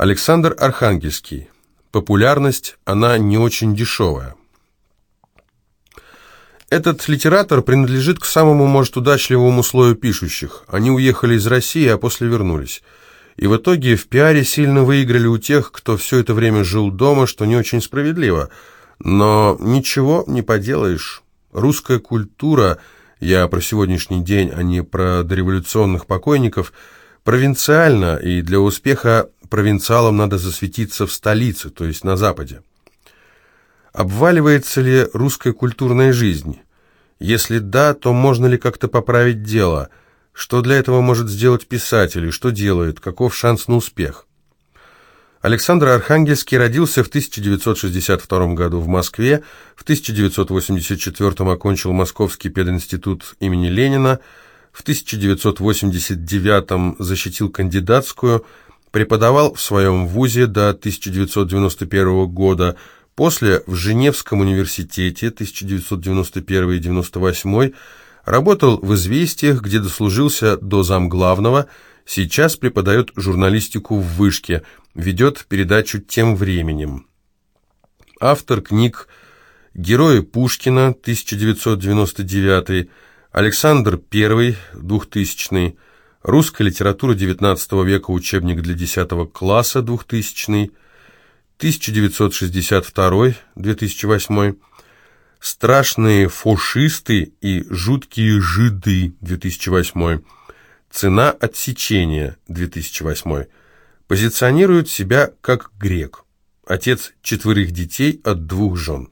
Александр Архангельский. Популярность, она не очень дешевая. Этот литератор принадлежит к самому, может, удачливому слою пишущих. Они уехали из России, а после вернулись. И в итоге в пиаре сильно выиграли у тех, кто все это время жил дома, что не очень справедливо. Но ничего не поделаешь. Русская культура, я про сегодняшний день, а не про дореволюционных покойников, провинциальна, и для успеха провинциалам надо засветиться в столице, то есть на Западе. Обваливается ли русская культурная жизнь? Если да, то можно ли как-то поправить дело? Что для этого может сделать писатель и что делает? Каков шанс на успех? Александр Архангельский родился в 1962 году в Москве, в 1984 окончил Московский пединститут имени Ленина, в 1989 защитил кандидатскую, преподавал в своем вузе до 1991 года, После в Женевском университете 1991-1998 работал в «Известиях», где дослужился до замглавного, сейчас преподает журналистику в Вышке, ведет передачу «Тем временем». Автор книг «Герои Пушкина» 1999, Александр I 2000, Русская литература XIX века, учебник для 10 класса 2000, 1962-2008, «Страшные фашисты и жуткие жиды» 2008, «Цена отсечения» 2008, позиционирует себя как грек, отец четверых детей от двух жен.